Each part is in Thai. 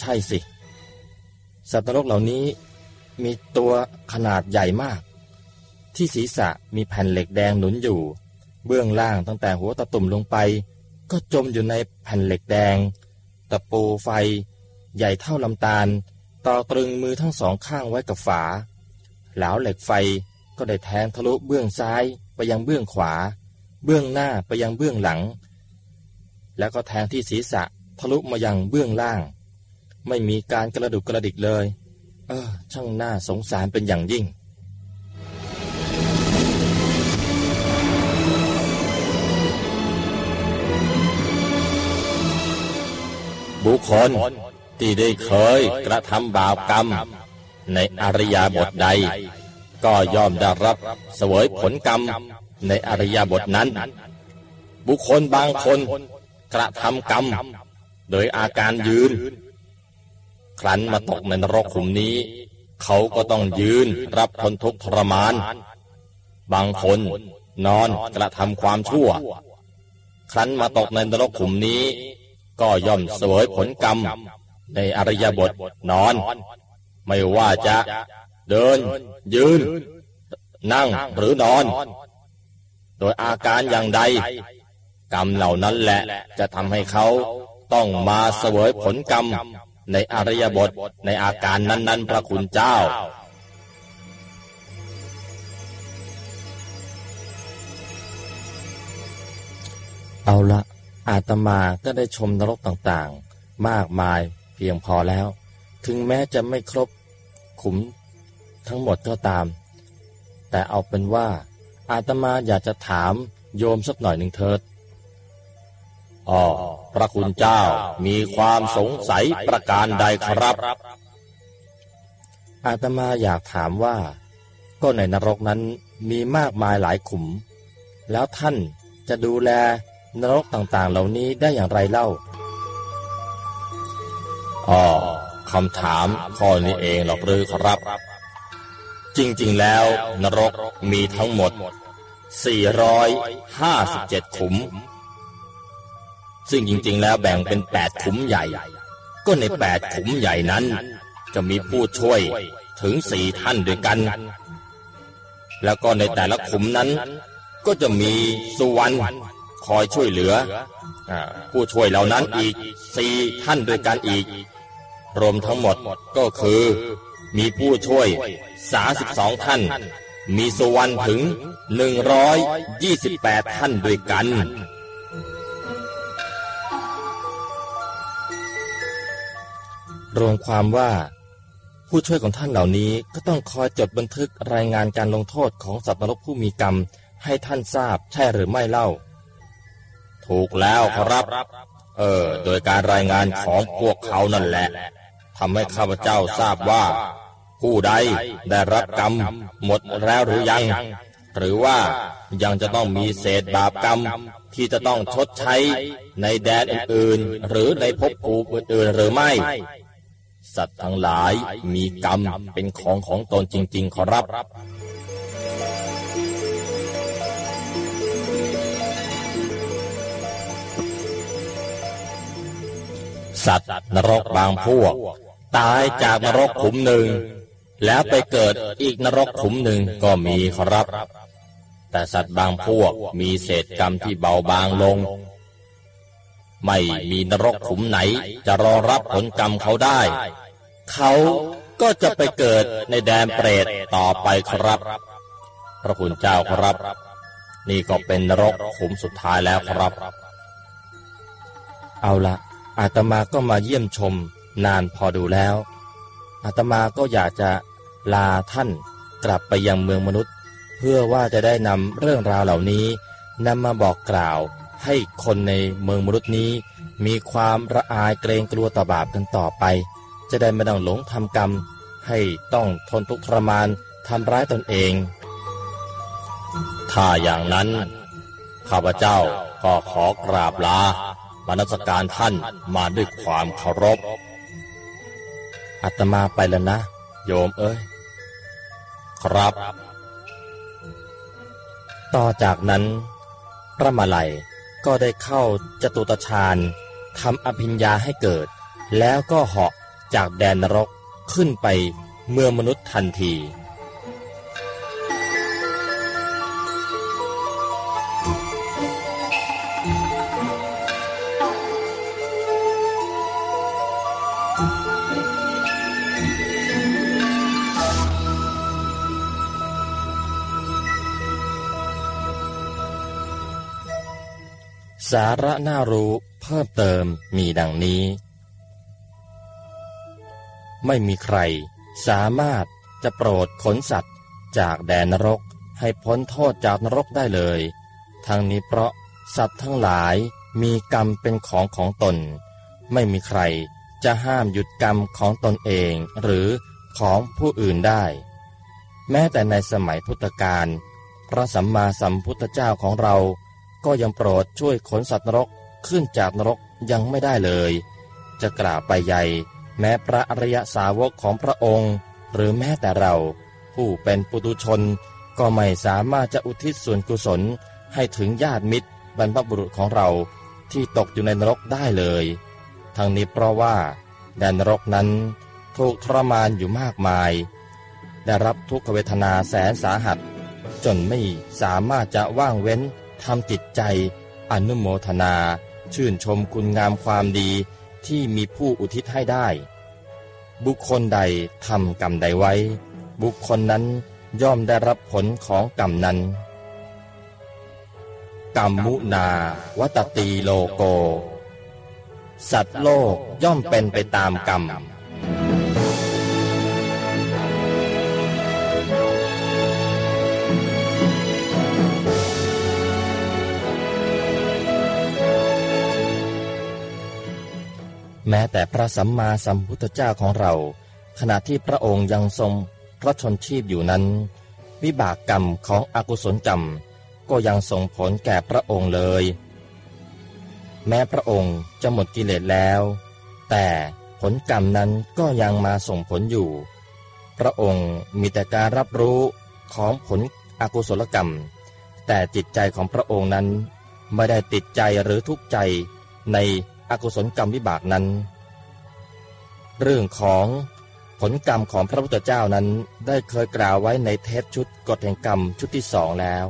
ใช่สิ สัตว์นรกเหล่านี้มีตัวขนาดใหญ่มาก ที่ศีรษะมีแผ่นเหล็กแดงหนุนอยู่ เบื้องล่างตั้งแต่หัวตะตุ่มลงไป ก็จมอยู่ในแผ่นเหล็กแดง ตะปูไฟ ใหญ่เท่าลำตาล ต่อตรึงมือทั้งสองข้างไว้กับฝา หลาวเหล็กไฟก็ได้แทงทะลุเบื้องซ้ายไปยังเบื้องขวา เบื้องหน้าไปยังเบื้องหลัง แล้วก็แทงที่ศีรษะทะลุมายังเบื้องล่าง ไม่มีการกระดุกกระดิกเลย เออ ช่างน่าสงสารเป็นอย่างยิ่ง บุคคลที่ได้เคยกระทำบาปกรรม ในอริยบทใด ก็ย่อมได้รับเสวยผลกรรมในอริยบทนั้น บุคคลบางคนกระทำกรรม โดยอาการยืน ครั้นมาตกในนรกขุมนี้ เขาก็ต้องยืนรับทนทุกข์ทรมาน บางคนนอนกระทำความชั่ว ครั้นมาตกในนรกขุมนี้ ก็ย่อมเสวยผลกรรม ในอริยบทนอน ไม่ว่าจะเดิน ยืน นั่งหรือนอน โดยอาการอย่างใด กรรมเหล่านั้นแหละจะทำให้เขาต้องมาเสวยผลกรรม ในอริยบทในอาการนั้น ๆ พระคุณเจ้า เอาละอาตมาก็ได้ชมนรกต่างๆ มากมายเพียงพอแล้ว ถึงแม้จะไม่ครบขุมทั้งหมดก็ตาม แต่เอาเป็นว่าอาตมาอยากจะถามโยมสักหน่อยหนึ่งเถิด อ๋อพระคุณเจ้ามีความสงสัยประการใดครับ อาตมาอยากถามว่า ก็ในนรกนั้นมีมากมายหลายขุม แล้วท่านจะดูแลนรกต่างๆ เหล่านี้ได้อย่างไรเล่าอ๋อคำถามข้อนี้เองหรอกหรือครับ จริงๆแล้ว นรกมีทั้งหมด 457 ขุม ซึ่งจริงๆแล้วแบ่งเป็น8ขุมใหญ่ ก็ใน8ขุมใหญ่นั้น จะมีผู้ช่วยถึงสี่ท่านด้วยกัน แล้วก็ในแต่ละขุมนั้น ก็จะมีสุวรรณคอยช่วยเหลืออผู้ช่วยเหล่านั้นอีกสี่ท่านด้วยกันอีก รวมทั้งหมดก็คือ มีผู้ช่วยสาสิบสองท่าน มีสุวรรณถึงหนึ่งร้อยยี่สิบแปดท่านด้วยกัน รวมความว่า ผู้ช่วยของท่านเหล่านี้ก็ต้องคอยจดบันทึกรายงานการลงโทษของสัตว์นรกผู้มีกรรมให้ท่านทราบใช่หรือไม่เล่า ถูกแล้วครับ เออ โดยการรายงานของพวกเขานั่นแหละทำให้ข้าพเจ้าทราบว่า ผู้ใดได้รับกรรมหมดแล้วหรือยัง หรือว่ายังจะต้องมีเศษบาปกรรมที่จะต้องชดใช้ในแดนอื่นๆ หรือในภพภูมิอื่นๆหรือไม่ สัตว์ทั้งหลายมีกรรมเป็นของของตนจริง ๆ ขอรับสัตว์นรกบางพวก ตายจากนรกขุมหนึ่ง แล้วไปเกิดอีกนรกขุมหนึ่งก็มีครับ แต่สัตว์บางพวกมีเศษกรรมที่เบาบางลง ไม่มีนรกขุมไหนจะรอรับผลกรรมเขาได้ เขาก็จะไปเกิดในแดนเปรตต่อไปครับ พระคุณเจ้าครับ นี่ก็เป็นนรกขุมสุดท้ายแล้วครับ เอาละอาตมาก็มาเยี่ยมชมนานพอดูแล้ว อาตมาก็อยากจะลาท่านกลับไปยังเมืองมนุษย์ เพื่อว่าจะได้นำเรื่องราวเหล่านี้นำมาบอกกล่าว ให้คนในเมืองมนุษย์นี้ มีความระอายเกรงกลัวต่อบาปกันต่อไป จะได้ไม่ต้องหลงทำกรรม ให้ต้องทนทุกข์ทรมานทำร้ายตนเอง ถ้าอย่างนั้น ข้าพเจ้าก็ขอกราบลาบรรณสการท่านมาด้วยความเคารพ อัตมาไปแล้วนะ โยมเอ้ย ครับ ต่อจากนั้นพระมาลัย ก็ได้เข้าจตุตฌานทำอภิญญาให้เกิด แล้วก็เหาะจากแดนนรกขึ้นไปเมืองมนุษย์ทันที สาระน่ารู้เพิ่มเติมมีดังนี้ ไม่มีใครสามารถจะโปรดขนสัตว์จากแดนนรกให้พ้นโทษจากนรกได้เลย ทั้งนี้เพราะสัตว์ทั้งหลายมีกรรมเป็นของของตน ไม่มีใครจะห้ามหยุดกรรมของตนเองหรือของผู้อื่นได้ แม้แต่ในสมัยพุทธกาลพระสัมมาสัมพุทธเจ้าของเรา ก็ยังโปรดช่วยขนสัตว์นรกขึ้นจากนรกยังไม่ได้เลย จะกล่าวไปใหญ่แม้พระอริยสาวกของพระองค์ หรือแม้แต่เรา ผู้เป็นปุตุชน ก็ไม่สามารถจะอุทิศส่วนกุศลให้ถึงญาติมิตรบรรพบุรุษของเราที่ตกอยู่ในนรกได้เลย ทั้งนี้เพราะว่าแดนนรกนั้นถูกทรมานอยู่มากมาย ได้รับทุกขเวทนาแสนสาหัส จนไม่สามารถจะว่างเว้น ทำจิตใจอนุโมทนา ชื่นชมคุณงามความดีที่มีผู้อุทิศให้ได้ บุคคลใดทำกรรมใดไว้ บุคคลนั้นย่อมได้รับผลของกรรมนั้น กรรมมุนาวัตตีโลโก สัตว์โลกย่อมเป็นไปตามกรรม แม้แต่พระสัมมาสัมพุทธเจ้าของเรา ขณะที่พระองค์ยังทรงพระชนชีพอยู่นั้น วิบากกรรมของอกุศลกรรม ก็ยังส่งผลแก่พระองค์เลย แม้พระองค์จะหมดกิเลสแล้ว แต่ผลกรรมนั้นก็ยังมาส่งผลอยู่ พระองค์มีแต่การรับรู้ของผลอกุศลกรรม แต่จิตใจของพระองค์นั้นไม่ได้ติดใจหรือทุกข์ใจใน อกุศลกรรมวิบากนั้น เรื่องของผลกรรมของพระพุทธเจ้านั้นได้เคยกล่าวไว้ในเทปชุดกฎแห่งกรรมชุดที่สองแล้ว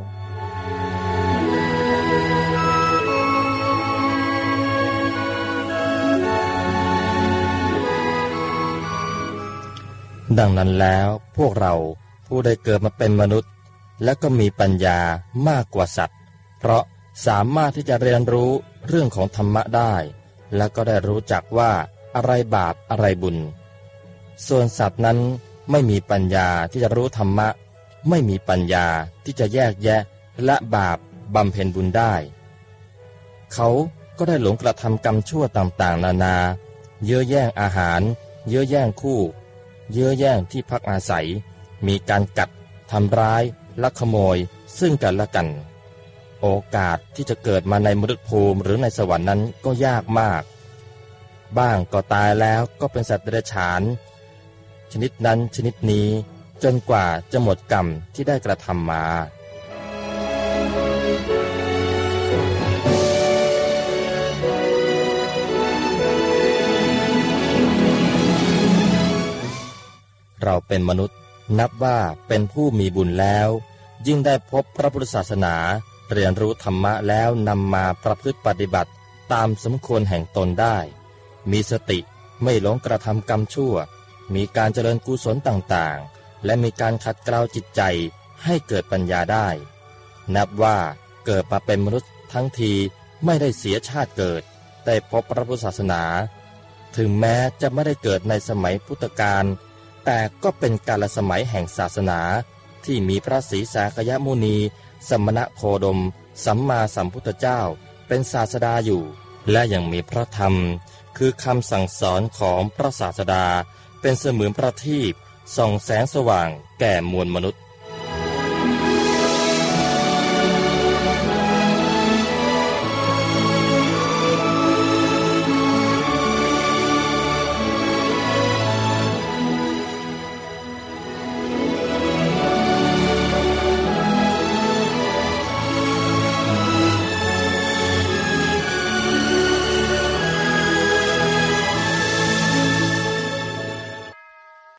ดังนั้นแล้วพวกเราผู้ได้เกิดมาเป็นมนุษย์ และก็มีปัญญามากกว่าสัตว์ เพราะสามารถที่จะเรียนรู้เรื่องของธรรมะได้ และก็ได้รู้จักว่าอะไรบาปอะไรบุญ ส่วนสัตว์นั้นไม่มีปัญญาที่จะรู้ธรรมะ ไม่มีปัญญาที่จะแยกแยะและบาปบำเพ็ญบุญได้ เขาก็ได้หลงกระทำกรรมชั่วต่างๆ นานา เยื่อแย่งอาหาร เยื่อแย่งคู่ เยื่อแย่งที่พักอาศัย มีการกัดทำร้ายลักขโมยซึ่งกันและกัน โอกาสที่จะเกิดมาในมนุษย์ภูมิหรือในสวรรค์นั้นก็ยากมาก บ้างก็ตายแล้วก็เป็นสัตว์เดรัจฉาน ชนิดนั้นชนิดนี้จนกว่าจะหมดกรรมที่ได้กระทำมาเราเป็นมนุษย์นับว่าเป็นผู้มีบุญแล้ว ยิ่งได้พบพระพุทธศาสนา เรียนรู้ธรรมะแล้วนำมาประพฤติปฏิบัติตามสมควรแห่งตนได้ มีสติไม่หลงกระทำกรรมชั่ว มีการเจริญกุศลต่างๆ และมีการขัดเกลาจิตใจให้เกิดปัญญาได้ นับว่าเกิดมาเป็นมนุษย์ทั้งทีไม่ได้เสียชาติเกิดได้พบพระพุทธศาสนา ถึงแม้จะไม่ได้เกิดในสมัยพุทธกาลแต่ก็เป็นกาลสมัยแห่งศาสนาที่มีพระศรีสากยมุนี สมณะโคดม สัมมาสัมพุทธเจ้า เป็นศาสดาอยู่ และยังมีพระธรรม คือคำสั่งสอนของพระศาสดา เป็นเสมือนประทีปส่องแสงสว่างแก่มวลมนุษย์